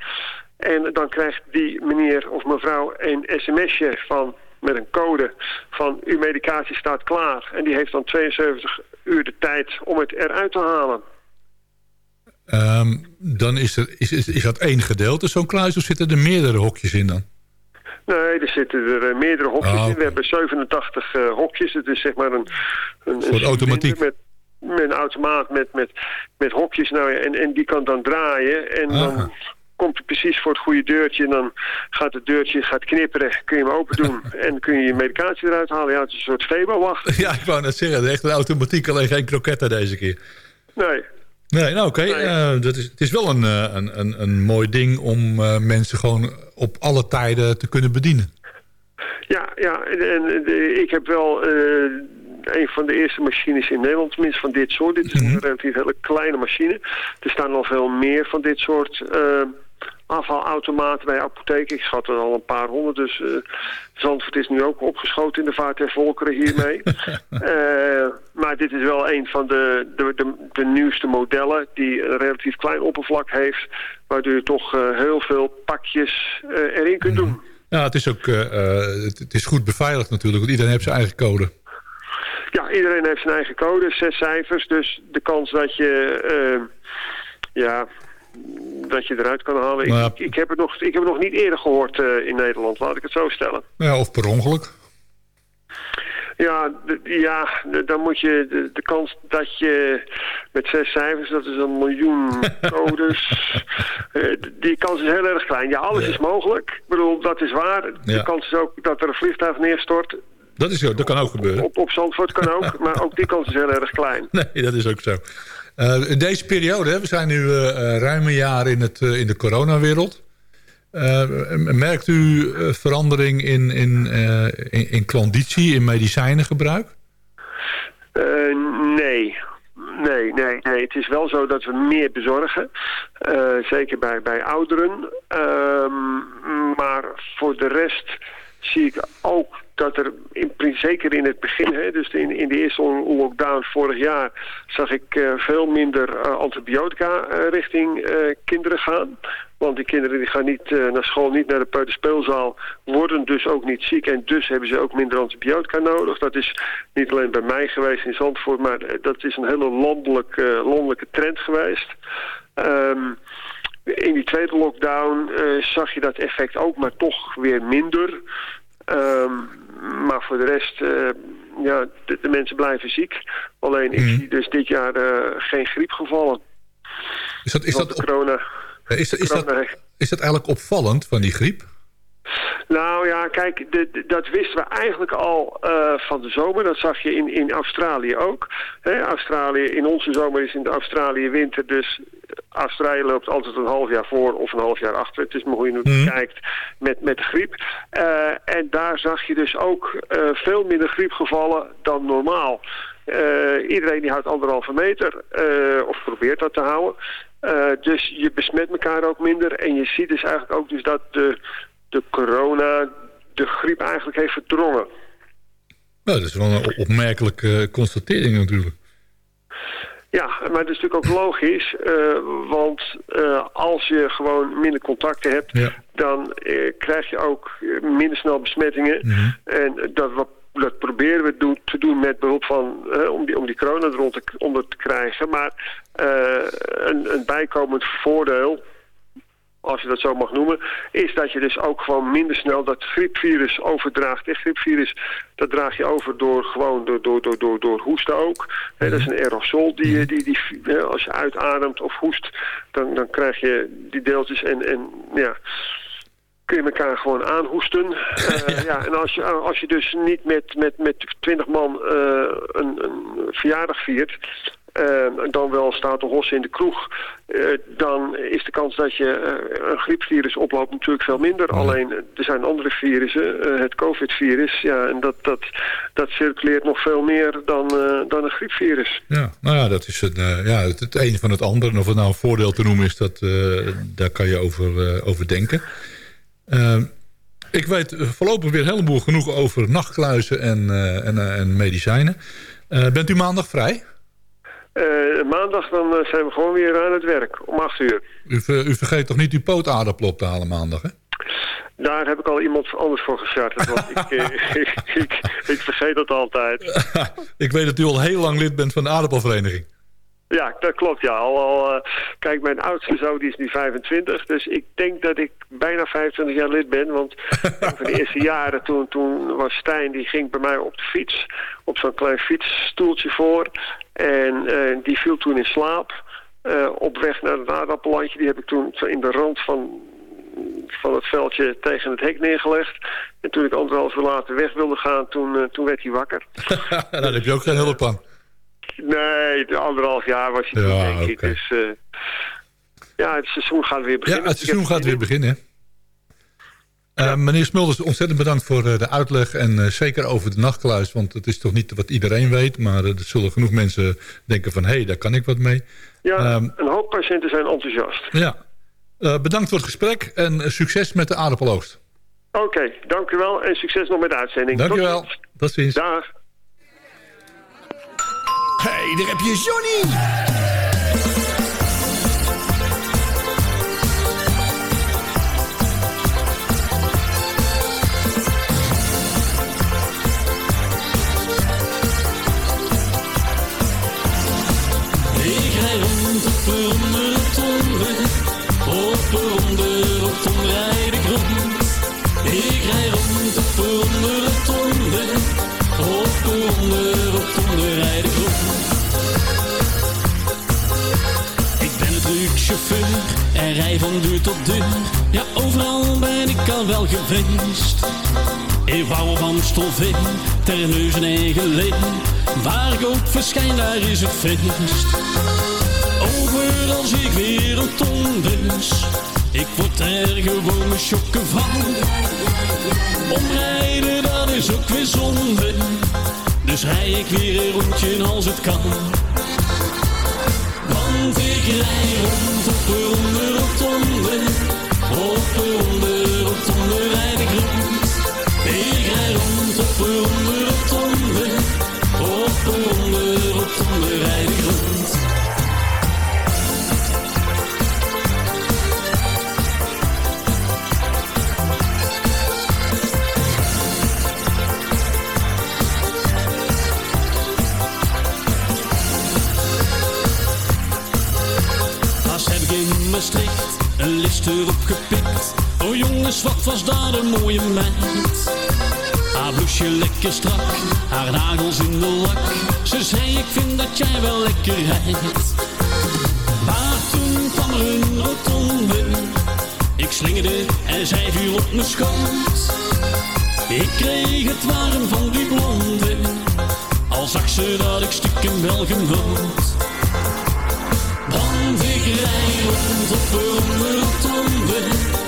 En dan krijgt die meneer of mevrouw een sms'je van, met een code van uw medicatie staat klaar. En die heeft dan 72 uur de tijd om het eruit te halen. Ehm, dan is, er, is, is, is dat één gedeelte, zo'n kluis, of zitten er meerdere hokjes in dan? Nee, er zitten er eh, meerdere hokjes Ah, in. We hebben 87 eh, hokjes. Het is zeg maar een... een Voor automatiek. Met, met een automaat met, met, met hokjes. Nou, ja, en, en die kan dan draaien. En dan komt hij precies voor het goede deurtje. En dan gaat het deurtje gaat knipperen. Kun je hem open doen. en kun je je medicatie eruit halen. Ja, het is een soort Febo-wacht. Ja, ik wou net zeggen, echt een automatiek, alleen geen kroketten deze keer. Nee. Nee, nou oké. eh, dat is het is wel een, eh, een, een, een mooi ding om eh, mensen gewoon op alle tijden te kunnen bedienen. Ja, ja en, en ik heb wel een van de eerste machines in Nederland, tenminste van dit soort. Dit is een relatief hele kleine machine. Er staan al veel meer van dit soort afhaalautomaten bij apotheken. Ik schat er al een paar honderd, dus eh Zandvoort is nu ook opgeschoten in de vaart der volkeren hiermee. Eh, maar dit is wel een van de, de, de, de nieuwste modellen die een relatief klein oppervlak heeft, waardoor je toch heel veel pakjes erin kunt doen. Ja, het is ook het is goed beveiligd natuurlijk, want iedereen heeft zijn eigen code. Ja, iedereen heeft zijn eigen code, zes cijfers. Dus de kans dat je, uh, ja, dat je eruit kan halen. Nou. Ik, ik, heb het nog, ik heb het nog niet eerder gehoord uh, in Nederland, laat ik het zo stellen. Ja, of per ongeluk. Ja, ja dan moet je de, de, kans dat je met zes cijfers, dat is een miljoen codes, uh, die kans is heel erg klein. Ja, alles ja. is mogelijk. Ik bedoel, dat is waar. De Ja. kans is ook dat er een vliegtuig neerstort. Dat, is, zo, dat kan ook gebeuren. Op, op Zandvoort kan ook, maar ook die kans is heel erg klein. Nee, dat is ook zo. Uh, in deze periode, we zijn nu uh, ruim een jaar in, het, uh, in de coronawereld. Merkt u verandering in, in, in, in klanditie, in medicijnengebruik? Nee. Nee, nee, nee. Het is wel zo dat we meer bezorgen. Uh, zeker bij, bij ouderen. Um, maar voor de rest zie ik ook dat er, in, zeker in het begin, hè, dus in, in de eerste lockdown vorig jaar, zag ik uh, veel minder uh, antibiotica uh, richting kinderen gaan. Want die kinderen die gaan niet naar school, niet naar de peuterspeelzaal, worden dus ook niet ziek en dus hebben ze ook minder antibiotica nodig. Dat is niet alleen bij mij geweest in Zandvoort, maar dat is een hele landelijk, landelijke trend geweest. Um, in die tweede lockdown zag je dat effect ook, maar toch weer minder. Um, maar voor de rest, uh, ja, de, de, mensen blijven ziek. Alleen ik mm. zie dus dit jaar uh, geen griepgevallen. Is dat, is dat, op, corona, is, is, corona. dat, is dat eigenlijk opvallend van die griep? Nou ja, kijk, de, de, dat wisten we eigenlijk al uh, van de zomer. Dat zag je in, in Australië ook. He, Australië, in onze zomer is in de Australië winter, dus Australië loopt altijd een half jaar voor of een half jaar achter. Het is maar hoe je nu mm. kijkt met, met de griep. Uh, en daar zag je dus ook uh, veel minder griepgevallen dan normaal. Uh, iedereen die houdt anderhalve meter, of probeert dat te houden. dus je besmet elkaar ook minder. En je ziet dus eigenlijk ook dus dat de de corona de griep eigenlijk heeft verdrongen. Nou, dat is wel een opmerkelijke constatering natuurlijk. Ja, maar dat is natuurlijk ook logisch. Uh, want uh, als je gewoon minder contacten hebt... Ja. dan krijg je ook minder snel besmettingen. Mm -hmm. En dat, dat proberen we te doen met behulp van... om, die, om die corona eronder te, onder te krijgen. Maar een, een bijkomend voordeel als je dat zo mag noemen, is dat je dus ook gewoon minder snel dat griepvirus overdraagt. En griepvirus, dat draag je over door gewoon door, door, door, door, door hoesten ook. He, dat is een aerosol die, die, die, als je uitademt of hoest, dan, dan krijg je die deeltjes en, en ja kun je elkaar gewoon aanhoesten. Uh, ja, en als je, als je dus niet met, met, met 20 man uh, een, een verjaardag viert... Uh, dan wel staat de hossen in de kroeg... dan is de kans dat je een griepvirus oploopt natuurlijk veel minder. Alleen, er zijn andere virussen. het covid-virus, ja, en dat, dat, dat circuleert nog veel meer dan, dan een griepvirus. Ja, nou ja, dat is een, ja, het, het een van het ander. En of het nou een voordeel te noemen is, dat, daar kan je over, over denken. Uh, ik weet voorlopig weer heleboel genoeg over nachtkluizen en, uh, en, uh, en, medicijnen. Uh, bent u maandag vrij? Maandag dan zijn we gewoon weer aan het werk, om acht uur. U, u vergeet toch niet uw pootaardappel op te halen maandag, hè? Daar heb ik al iemand anders voor gecharterd, want ik, ik, ik, ik, vergeet dat altijd. ik weet dat u al heel lang lid bent van de aardappelvereniging. Ja, dat klopt, ja. Al, al, uh, kijk, mijn oudste zoon die is nu 25, dus ik denk dat ik bijna 25 jaar lid ben. Want van de eerste jaren toen, toen was Stijn, die ging bij mij op de fiets, op zo'n klein fietsstoeltje voor. En uh, die viel toen in slaap. Uh, op weg naar het aardappellandje, die heb ik toen in de rand van, van het veldje tegen het hek neergelegd. En toen ik anderhalf uur later weg wilde gaan, toen, toen werd hij wakker. Daar heb je ook geen hulp aan. Nee, de anderhalf jaar was hij ja, toen, denk ik. Dus uh, ja, het seizoen gaat weer beginnen. Ja, het seizoen gaat weer beginnen. Uh, ja. Meneer Smulders, ontzettend bedankt voor uh, de uitleg. En zeker over de nachtkluis. Want het is toch niet wat iedereen weet. Maar er zullen genoeg mensen denken van... hé, hey, daar kan ik wat mee. Ja, um, een hoop patiënten zijn enthousiast. Ja. bedankt voor het gesprek. En succes met de aardappeloogst. Oké, okay, dank u wel. En succes nog met de uitzending. Dank u wel. Tot ziens. Dag. Hey, daar heb je Johnny! Al wel geweest. In Wouw of Amstelveen, Terneuzen en Geleen. Waar ik ook verschijn, daar is het feest. Overal zie ik weer een tondes. Ik word er gewoon schokken van. Omrijden, dat is ook weer zonde. Dus rij ik weer een rondje als het kan. Want ik rij rond op een ronde rotonde. Op een ronde rotonde rijd ik rond. Ik rij rond op een ronde rotonde. Op een ronde rotonde rijd ik rond. Pas heb ik in Maastricht een list erop. Oh jongens, wat was daar een mooie meid. Haar bloesje lekker strak, haar nagels in de lak. Ze zei, ik vind dat jij wel lekker rijdt. Maar toen kwam er een rotonde. Ik slingerde en zij viel op mijn schoot. Ik kreeg het warm van die blonde. Al zag ze dat ik stiekem wel genoot. Want ik rij rond op een rotonde.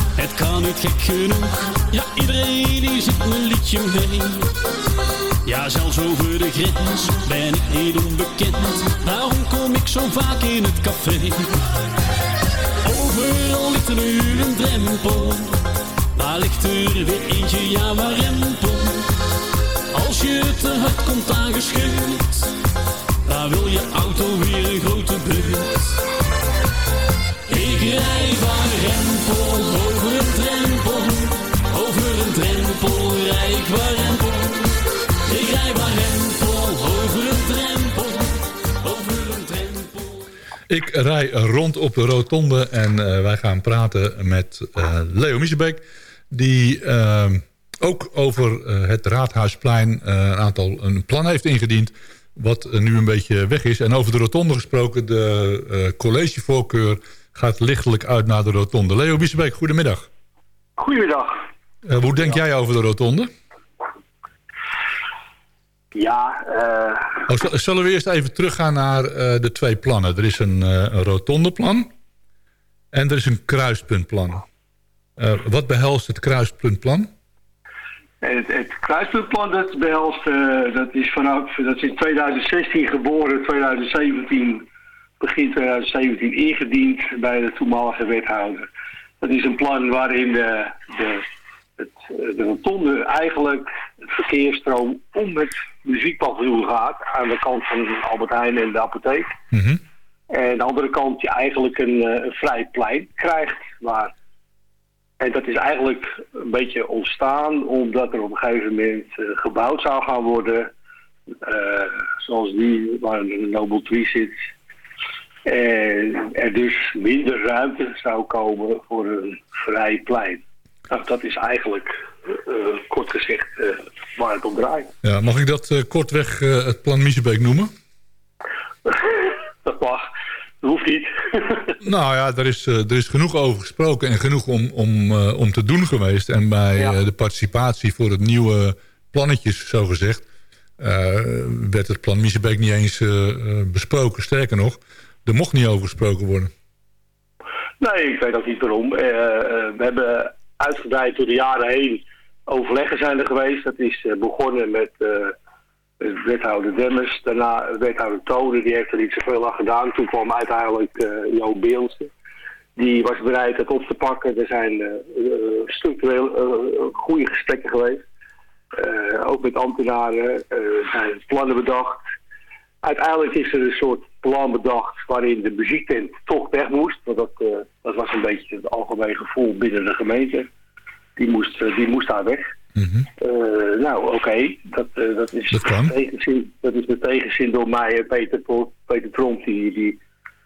het kan niet gek genoeg. Ja, iedereen die zingt mijn liedje mee. Ja, zelfs over de grens ben ik niet onbekend. Daarom kom ik zo vaak in het café. Overal ligt er nu een drempel. Waar ligt er weer eentje, ja, waar rempel? Als je te hard komt aangeschud, daar wil je auto weer een grote rij rond op de rotonde en eh, wij gaan praten met eh, Leo Miesebeek. Die eh, ook over eh, het Raadhuisplein eh, een aantal een plan heeft ingediend. Wat nu een beetje weg is. En over de rotonde gesproken, de eh, collegevoorkeur gaat lichtelijk uit naar de rotonde. Leo Miesebeek, goedemiddag. Goedemiddag. Eh, hoe denk jij over de rotonde? Ja, Oh, z- zullen we eerst even teruggaan naar eh, de twee plannen? Er is een, eh, een rotondeplan en er is een kruispuntplan. Wat behelst het kruispuntplan? het, het kruispuntplan dat behelst, eh, dat is vanaf, dat is in 2016 geboren, 2017, begin 2017 ingediend bij de toenmalige wethouder. Dat is een plan waarin de, de, het, eh, de rotonde eigenlijk het verkeersstroom om het muziekpaviljoen gaat, aan de kant van Albert Heijn en de apotheek. En aan de andere kant je eigenlijk een, eh, een vrij plein krijgt. Waar, en dat is eigenlijk een beetje ontstaan omdat er op een gegeven moment eh, gebouwd zou gaan worden. zoals die waar de Noble Tree zit. En er dus minder ruimte zou komen voor een vrij plein. Nou, dat is eigenlijk eh, kort gezegd eh, waar het om draait. Ja, mag ik dat kortweg het plan Miesebeek noemen? Dat mag. Dat hoeft niet. Nou ja, er is, er is genoeg over gesproken en genoeg om, om, om te doen geweest. En bij de participatie voor het nieuwe plannetjes, zogezegd... werd het plan Miesebeek niet eens besproken. Sterker nog, er mocht niet over gesproken worden. Nee, ik weet ook niet waarom. We hebben uitgebreid door de jaren heen overleggen zijn er geweest. Dat is eh, begonnen met eh, wethouder Demmers, daarna wethouder Tode, die heeft er niet zoveel aan gedaan. Toen kwam uiteindelijk uh, Jo. Die was bereid het op te pakken. Er zijn uh, uh, structureel goede gesprekken geweest. ook met ambtenaren zijn plannen bedacht. Uiteindelijk is er een soort plan bedacht waarin de muziektent toch weg moest. Want dat, uh, dat was een beetje het algemeen gevoel binnen de gemeente. Die moest, uh, die moest daar weg. Mm -hmm. uh, nou, oké. Okay. Dat, dat, is dat, tegenzin, dat is met tegenzin door mij en Peter, Peter Tromp, die, die,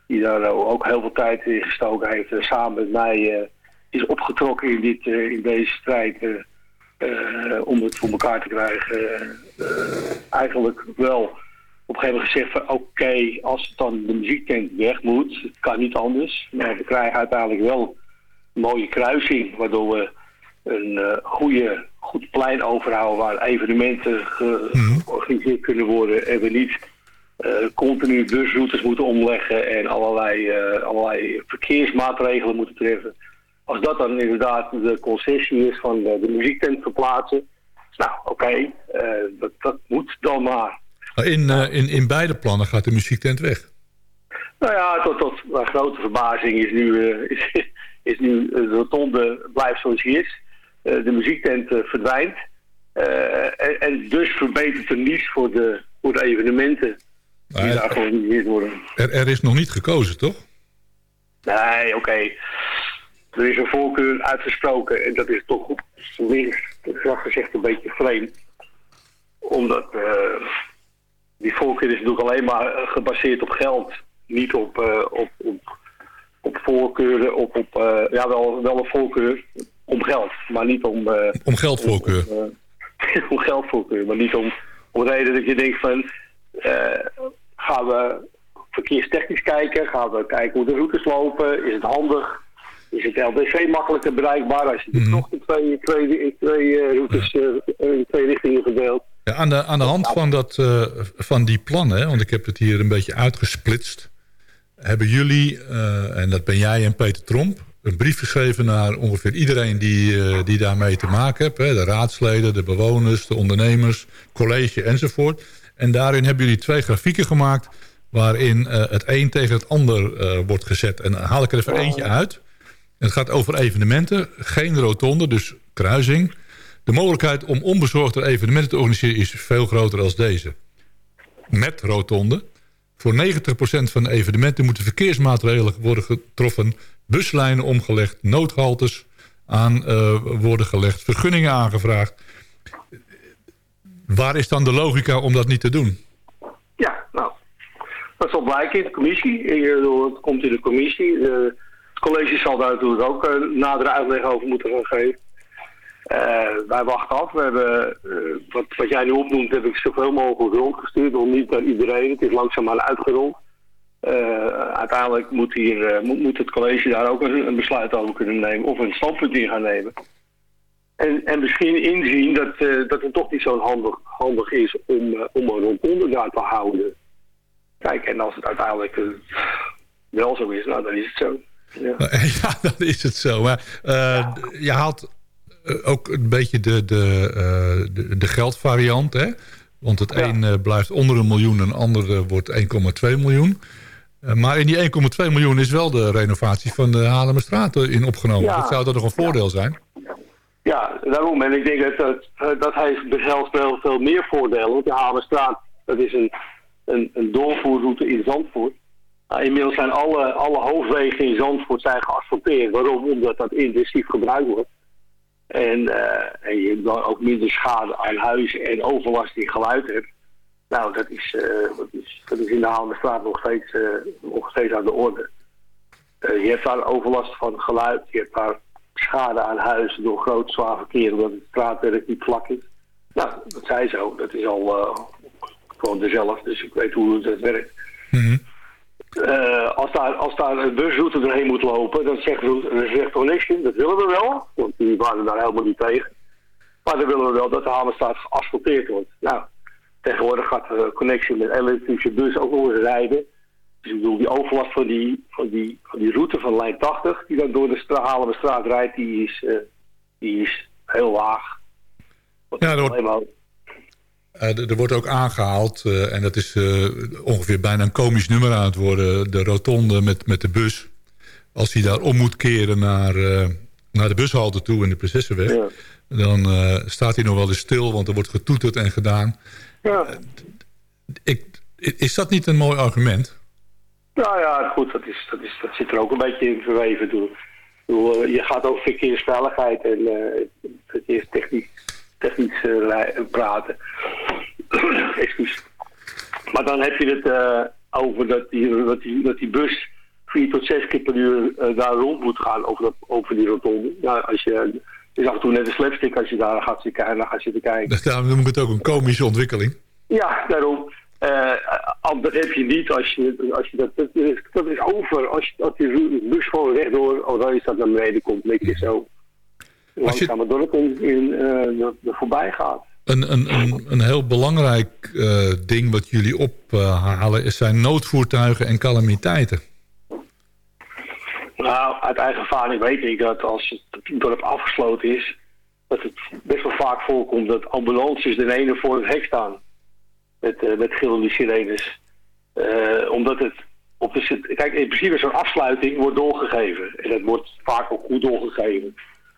die daar ook heel veel tijd in gestoken heeft. samen met mij is opgetrokken in, dit, in deze strijd om het voor elkaar te krijgen. eigenlijk wel op een gegeven moment gezegd van oké, als het dan de muziektent weg moet, het kan niet anders. Maar we krijgen uiteindelijk wel een mooie kruising, waardoor we een uh, goede, goed plein overhouden waar evenementen georganiseerd kunnen worden en we niet uh, continu busroutes moeten omleggen en allerlei, uh, allerlei verkeersmaatregelen moeten treffen. Als dat dan inderdaad de concessie is van de, de muziektent verplaatsen, nou oké, okay, dat, dat moet dan maar. In, uh, in, in beide plannen gaat de muziektent weg. Nou ja, tot, tot mijn grote verbazing is nu, uh, is, is nu de rotonde blijft zoals hij is. De muziektent verdwijnt. En, en, dus verbetert er niets voor de, voor de evenementen die maar, daar georganiseerd worden. Er, er is nog niet gekozen, toch? Nee, oké. Okay. Er is een voorkeur uitgesproken en dat is toch links, gezegd, een beetje vreemd. Omdat die voorkeur is natuurlijk alleen maar eh, gebaseerd op geld. Niet op, uh, op, op, op voorkeuren, op, op uh, ja, wel, wel een voorkeur om geld, maar niet om... Om geldvoorkeur? Om, om geldvoorkeur, maar niet om, om reden dat je denkt van... gaan we verkeerstechnisch kijken? Gaan we kijken hoe de routes lopen? Is het handig? Is het LDC makkelijker bereikbaar als je mm toch in twee, twee, twee routes in twee richtingen verdeelt? Ja, aan, de, aan de hand van, dat, uh, van die plannen, want ik heb het hier een beetje uitgesplitst... hebben jullie, uh, en dat ben jij en Peter Tromp... een brief geschreven naar ongeveer iedereen die, uh, die daarmee te maken heeft. Hè? De raadsleden, de bewoners, de ondernemers, college enzovoort. En daarin hebben jullie twee grafieken gemaakt... waarin het een tegen het ander wordt gezet. En dan haal ik er even eentje uit. Het gaat over evenementen, geen rotonde, dus kruising... De mogelijkheid om onbezorgde evenementen te organiseren is veel groter dan deze. Met rotonde. Voor 90% van de evenementen moeten verkeersmaatregelen worden getroffen. Buslijnen omgelegd, noodhaltes aan uh, worden gelegd, vergunningen aangevraagd. Waar is dan de logica om dat niet te doen? Ja, nou, dat zal blijken in de commissie. Het komt in de commissie. Het college zal daar natuurlijk ook nadere uitleg over moeten gaan geven. Uh, wij wachten af. We hebben, uh, wat, wat jij nu opnoemt, heb ik zoveel mogelijk rondgestuurd. Nog niet naar iedereen. Het is langzaamaan uitgerold. Uh, uiteindelijk moet, hier, moet, moet, het college daar ook een, een, besluit over kunnen nemen. Of een standpunt in gaan nemen. En, en misschien inzien dat, dat het toch niet zo handig, handig is om, om een rondonde daar te houden. Kijk, en als het uiteindelijk wel zo is, nou dan is het zo. Ja, ja dan is het zo. Maar ja. je haalt eh, ook een beetje de, de, uh, de, de, geldvariant. Hè? Want het ja. een uh, blijft onder een miljoen en het andere wordt 1,2 miljoen. maar in die 1,2 miljoen is wel de renovatie van de Haarlemmerstraat in opgenomen. Ja. Dat zou toch nog een voordeel zijn? Ja, daarom. En ik denk dat, dat, heeft behelst wel veel meer voordelen. Want de Haarlemmerstraat, dat is een, een, een doorvoerroute in Zandvoort. Nou, inmiddels zijn alle, alle hoofdwegen in Zandvoort zijn geasfalteerd. Waarom? Omdat dat intensief gebruikt wordt. En, uh, en je dan ook minder schade aan huizen en overlast die geluid hebt. Nou, dat is, uh, dat is, dat is in de Halenstraat nog steeds, uh, nog steeds aan de orde. je hebt daar overlast van geluid, je hebt daar schade aan huizen door groot zwaar verkeer, omdat het straatwerk niet vlak is. Nou, dat zei zo, dat is al gewoon dezelfde, dus ik weet hoe het werkt. -hmm. Uh, als, daar, als daar een busroute doorheen moet lopen, dan zegt, dan zegt Connection, dat willen we wel, want die waren daar helemaal niet tegen. Maar dan willen we wel dat de Hamerstraat geasfalteerd wordt. Nou, tegenwoordig gaat de Connection met elektrische bus ook nog eens rijden. Dus ik bedoel, die overlast van die, van die, van die route van lijn 80, die dan door de stra straat rijdt, die is, uh, die is heel laag. Ja, dat wordt, uh, er wordt ook aangehaald, uh, en dat is uh, ongeveer bijna een komisch nummer aan het worden... de rotonde met, met de bus. Als hij daar om moet keren naar, naar de bushalte toe in de Prinsessenweg... Ja. dan staat hij nog wel eens stil, want er wordt getoeterd en gedaan. Ja. ik, Is dat niet een mooi argument? Nou ja, goed, dat, is, dat, is, dat zit er ook een beetje in verweven. Door. Je gaat over verkeersveiligheid en verkeerstechnisch technisch, uh, praten. Excuus. Maar dan heb je het uh, over dat die, dat, die, dat die bus vier tot zes keer per uur daar rond moet gaan over, dat, over die rotonde. Nou, als je, het is af en toe net een slapstick als je daar gaat zitten, naar gaat zitten kijken. Daarom noem ik het ook een komische ontwikkeling. Ja, daarom. Uh, dat heb je niet als je, als je dat, dat, is, dat is over. Als, je, als die bus gewoon rechtdoor oranje staat naar beneden komt, denk je zo langzaam het dorp in, in uh, voorbij gaat. Een, een, een, een heel belangrijk uh, ding wat jullie ophalen zijn noodvoertuigen en calamiteiten. Nou, uit eigen ervaring weet ik dat als het dorp afgesloten is... dat het best wel vaak voorkomt dat ambulances de ene voor het hek staan. Met, uh, met gillende sirenes. omdat het op de... Kijk, in principe zo'n afsluiting wordt doorgegeven. En dat wordt vaak ook goed doorgegeven.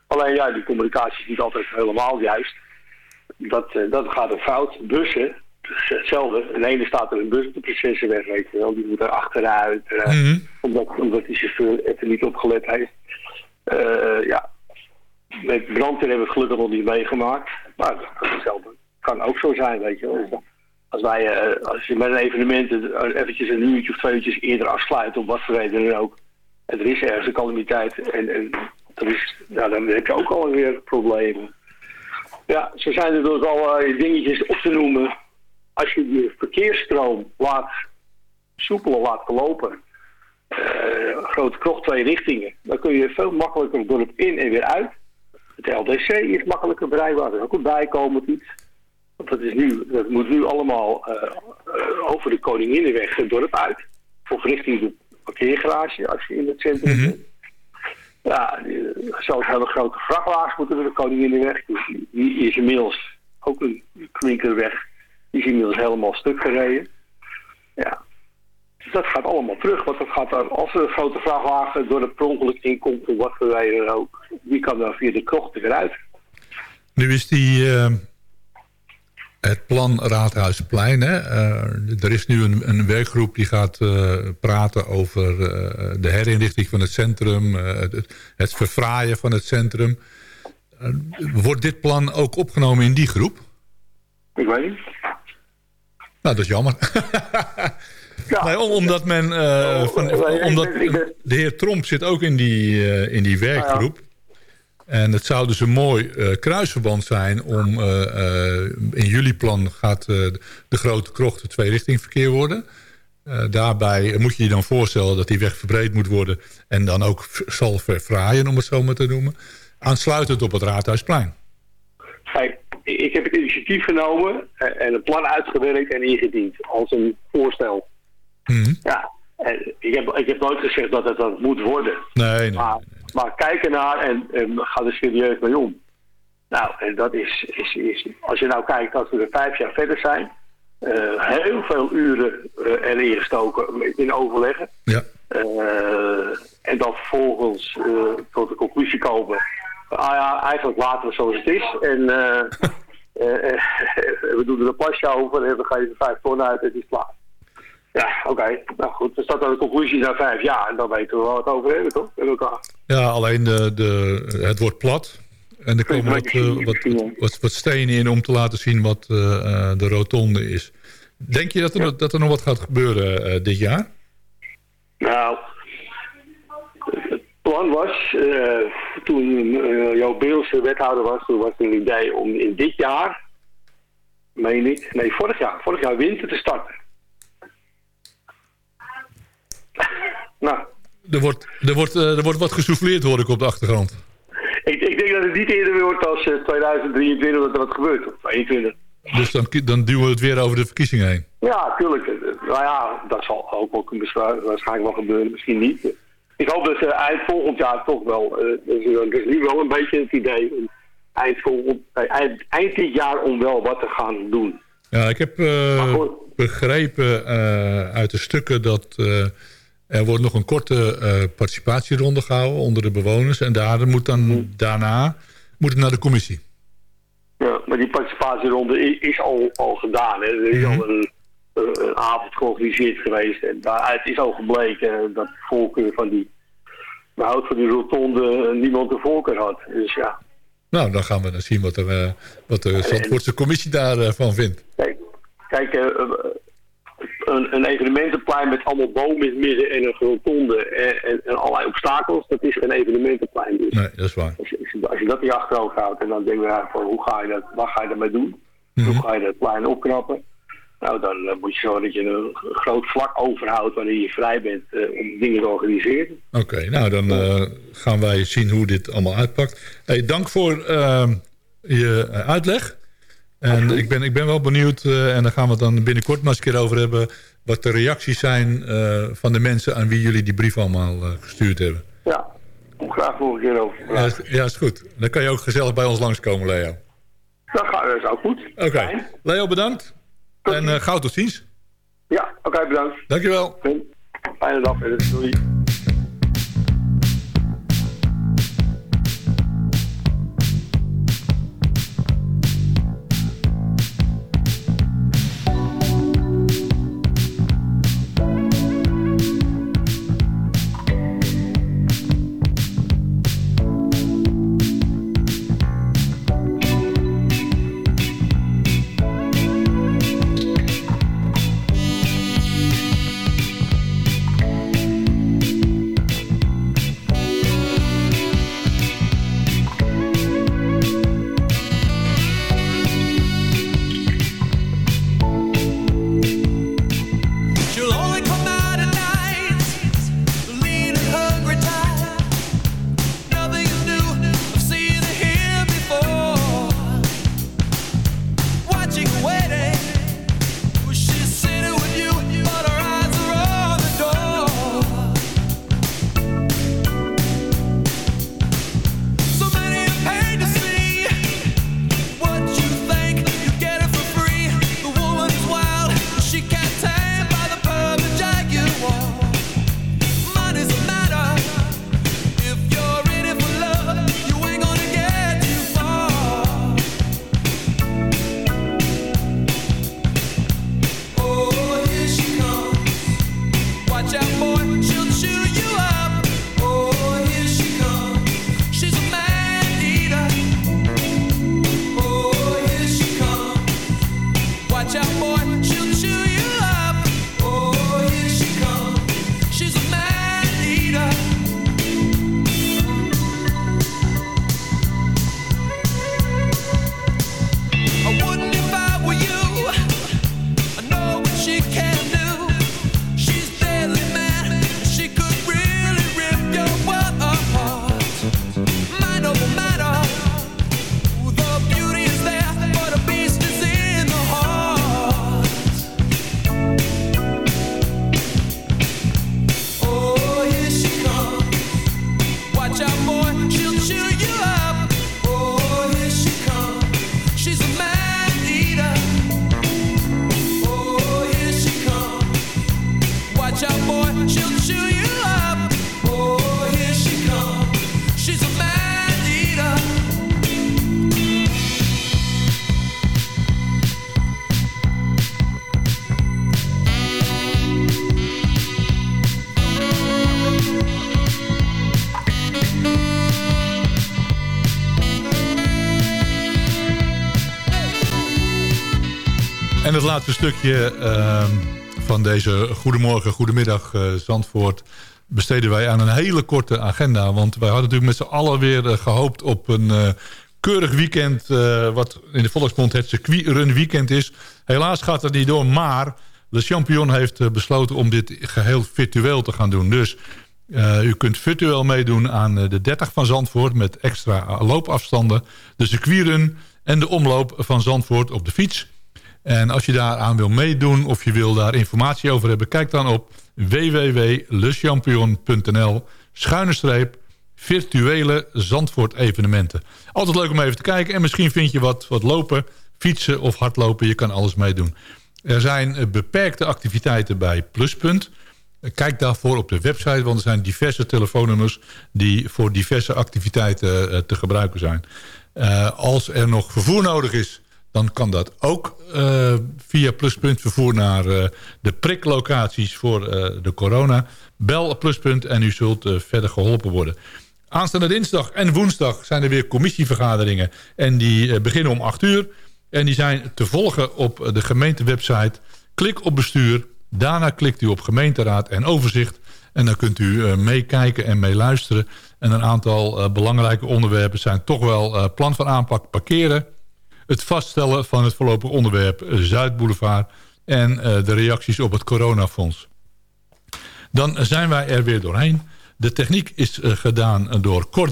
Alleen ja, die communicatie is niet altijd helemaal juist. Dat, uh, dat gaat een fout. Bussen, hetzelfde. In de ene staat er een bus op de Prinsessenweg, weet je wel. Die moet er achteruit, uh, mm -hmm. omdat, omdat die chauffeur er niet op gelet heeft. Uh, ja, met brandweer hebben we het gelukkig nog niet meegemaakt. Maar hetzelfde kan ook zo zijn, weet je wel. Als, wij, als je met een evenement eventjes een uurtje of twee uurtjes eerder afsluit, op wat voor reden dan ook. En er is ergens een calamiteit en, en dat is, ja, dan heb je ook alweer problemen. Ja, zo zijn er dus allerlei dingetjes op te noemen. Als je je verkeersstroom laat soepel laat verlopen, uh, grote krocht twee richtingen, dan kun je veel makkelijker het dorp in en weer uit. Het LDC is makkelijker bereikbaar, dat is ook een bijkomend iets. Want dat, is nu, dat moet nu allemaal uh, uh, over de Koninginnenweg het dorp uit. Of richting de parkeergarage als je in het centrum Mhm. zit. Mm -hmm. Ja, zo'n hele grote vrachtwagens moeten door de Koninginnenweg. Die, die is inmiddels ook een klinkerweg. Die is inmiddels helemaal stuk gereden. Ja, dus dat gaat allemaal terug. Want dat gaat dan, als er een grote vrachtwagen door het per ongeluk inkomt, of wat voor reden ook, die kan dan via de krocht er weer uit. Nu is die, uh, het plan Raadhuisplein. Hè? Uh, er is nu een, een werkgroep die gaat uh, praten over uh, de herinrichting van het centrum. Het, het, verfraaien van het centrum. wordt dit plan ook opgenomen in die groep? Ik weet niet. Nou, dat is jammer. ja. nee, omdat men... van, omdat de heer Tromp zit ook in die, in die werkgroep. En het zou dus een mooi uh, kruisverband zijn om... Uh, uh, in jullie plan gaat de grote krocht het tweerichtingverkeer worden. daarbij moet je je dan voorstellen dat die weg verbreed moet worden... en dan ook zal verfraaien, om het zo maar te noemen. Aansluitend op het Raadhuisplein. Kijk, ik heb het initiatief genomen en een plan uitgewerkt en ingediend als een voorstel. Mm -hmm. Ja, en ik heb, ik heb nooit gezegd dat het dat moet worden. Nee, nee. Maar, maar kijk ernaar en, en ga er serieus mee om. Nou, en dat is, is, is als je nou kijkt dat we er vijf jaar verder zijn, uh, heel veel uren uh, erin gestoken in overleggen. Ja. Uh, en dan vervolgens tot de conclusie komen, ah ja, eigenlijk laten we zoals het is. En we doen er een plasje over en we geven vijf ton uit en het is klaar. Ja, oké. Okay. Nou goed, dan staat dan de conclusie na vijf jaar. En dan weten we waar we het over hebben, toch? Met elkaar. Ja, alleen de, de, het wordt plat. En er komen wat, uh, wat, wat, wat, stenen in om te laten zien wat uh, de rotonde is. Denk je dat er, ja. dat er nog wat gaat gebeuren uh, dit jaar? Nou, het plan was, toen jouw Beelse wethouder was, toen was het een idee om in dit jaar, meen ik, nee, vorig jaar, vorig jaar winter te starten. Nou. Er wordt, er, wordt, uh, er wordt wat gesouffleerd, hoor ik op de achtergrond. Ik, ik denk dat het niet eerder wordt als uh, 2023 dat er wat gebeurt. Of 2022. Dus dan, dan duwen we het weer over de verkiezingen heen? Ja, tuurlijk. Nou ja, dat zal ook, ook waarschijnlijk wel gebeuren. Misschien niet. Ik hoop dat uh, eind volgend jaar toch wel... Uh, dat is nu wel een beetje het idee... Om eind, volgend, eind, eind dit jaar om wel wat te gaan doen. Ja, ik heb begrepen uit de stukken dat... Er wordt nog een korte uh, participatieronde gehouden onder de bewoners. En daar moet dan, mm. daarna moet het naar de commissie. Ja, maar die participatieronde is al, al gedaan. Hè. Er is mm -hmm. al een, een avond georganiseerd geweest. En daaruit is al gebleken dat de voorkeur van die behoud van die rotonde niemand de voorkeur had. Dus ja. Nou, dan gaan we dan zien wat, er, uh, wat de Zandvoortse commissie daarvan uh, vindt. Kijk, kijk een, een, evenementenplein met allemaal bomen in het midden en een rotonde en, en, en, allerlei obstakels, dat is een evenementenplein. Dus nee, dat is waar. Als je, als je dat in je achterhoofd houdt en dan denk je van hoe ga je dat, wat ga je daarmee doen? Mm -hmm. Hoe ga je dat plein opknappen? Nou, dan uh, moet je zorgen dat je een groot vlak overhoudt wanneer je vrij bent uh, om dingen te organiseren. Oké, okay, nou dan uh, gaan wij zien hoe dit allemaal uitpakt. Hey, dank voor ehm, je uitleg. En ik ben, ik ben wel benieuwd, en daar gaan we het dan binnenkort maar eens een keer over hebben... wat de reacties zijn van de mensen aan wie jullie die brief allemaal gestuurd hebben. Ja, graag nog een keer over ja, is, ja, is goed. Dan kan je ook gezellig bij ons langskomen, Leo. Dat, gaat, dat is ook goed. Oké. Okay. Leo, bedankt. En gauw tot ziens. Ja, oké, okay, bedankt. Dankjewel. Fijne dag verder. Doei. Laatste stukje uh, van deze Goedemorgen, Goedemiddag uh, Zandvoort... besteden wij aan een hele korte agenda. Want wij hadden natuurlijk met z'n allen weer uh, gehoopt op een uh, keurig weekend... wat in de volksmond het circuitrun weekend is. Helaas gaat het niet door, maar de champion heeft besloten... om dit geheel virtueel te gaan doen. Dus u kunt virtueel meedoen aan de 30 van Zandvoort... met extra loopafstanden, de circuitrun en de omloop van Zandvoort op de fiets... En als je daaraan wil meedoen of je wil daar informatie over hebben... kijk dan op www.lechampion.nl schuine streep virtuele Zandvoort evenementen. Altijd leuk om even te kijken en misschien vind je wat, wat lopen, fietsen of hardlopen. Je kan alles meedoen. Er zijn beperkte activiteiten bij Pluspunt. Kijk daarvoor op de website, want er zijn diverse telefoonnummers... die voor diverse activiteiten te gebruiken zijn. Uh, als er nog vervoer nodig is dan kan dat ook uh, via Pluspunt vervoer naar uh, de priklocaties voor uh, de corona. Bel Pluspunt en u zult verder geholpen worden. Aanstaande dinsdag en woensdag zijn er weer commissievergaderingen. En die beginnen om 8 uur. En die zijn te volgen op de gemeentewebsite. Klik op bestuur. Daarna klikt u op gemeenteraad en overzicht. En dan kunt u meekijken en meeluisteren. En een aantal belangrijke onderwerpen zijn toch wel plan van aanpak parkeren het vaststellen van het voorlopig onderwerp Zuidboulevard... en uh, de reacties op het coronafonds. Dan zijn wij er weer doorheen. De techniek is uh, gedaan door Kort.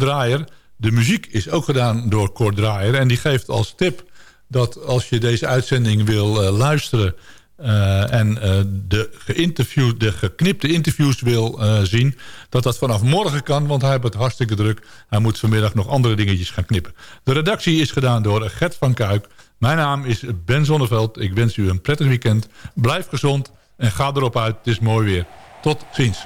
De muziek is ook gedaan door Kort. En die geeft als tip dat als je deze uitzending wil luisteren... Uh, en uh, de, geïnterviewd, de geknipte interviews wil uh, zien... dat dat vanaf morgen kan, want hij heeft het hartstikke druk. Hij moet vanmiddag nog andere dingetjes gaan knippen. De redactie is gedaan door Gert van Kuik. Mijn naam is Ben Zonneveld. Ik wens u een prettig weekend. Blijf gezond en ga erop uit. Het is mooi weer. Tot ziens.